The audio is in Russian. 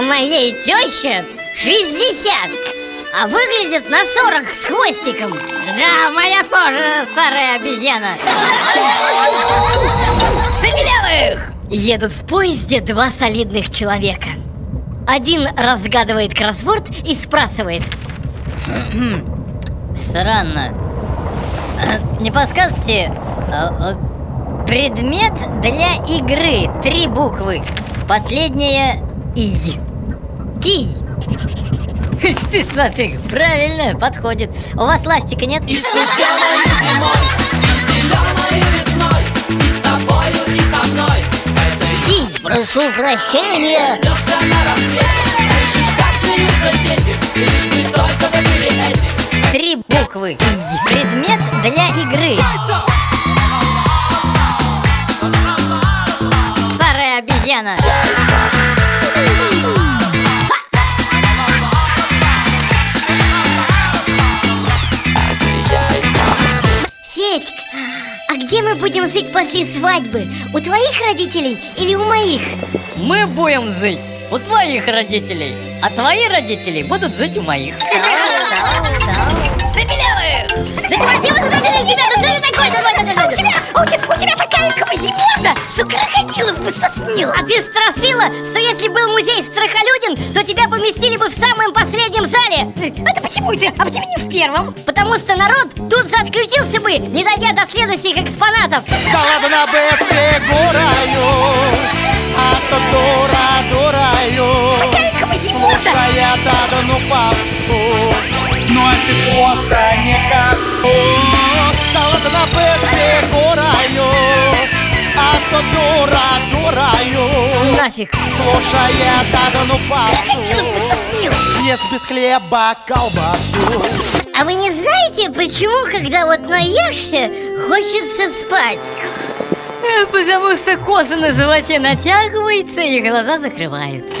моей тещи 60 А выглядит на 40 с хвостиком Да, моя тоже старая обезьяна Сабелявых! Едут в поезде два солидных человека Один разгадывает кроссворд и спрашивает Странно. Не подскажете, а, а, предмет для игры, три буквы. Последняя И. Кий. Ты смотри, правильно, подходит. У вас ластика нет? И студеной зимой, и зеленой весной И с тобою, и со мной Кий. Прошу прощения. Три буквы. И. Предмет для игры. Старая обезьяна. Где мы будем жить после свадьбы? У твоих родителей или у моих? Мы будем жить у твоих родителей, а твои родители будут жить у моих. Сабелявых! Да красиво смотрели, ребята, что это такое? Давай, давай, давай. А у тебя, а у тебя, у тебя такая квазиморда, что крокодилов бы соснила. А ты спросила, что если был музей страхолюдин, то тебя поместили бы в самом последнем зале. А почему не в первом? Потому что народ тут заотключился бы, не дойдя до следующих экспонатов. Да ладно бы фигураю, а то дура дураю! Слушает одну попсу Носит остро не косу Да ладно бы фигураю, а то дура дураю Нафиг. Слушает одну попсу. Ест без хлеба колбасу А вы не знаете, почему, когда вот наешься, хочется спать? Э, Потому что коза на животе натягивается и глаза закрываются.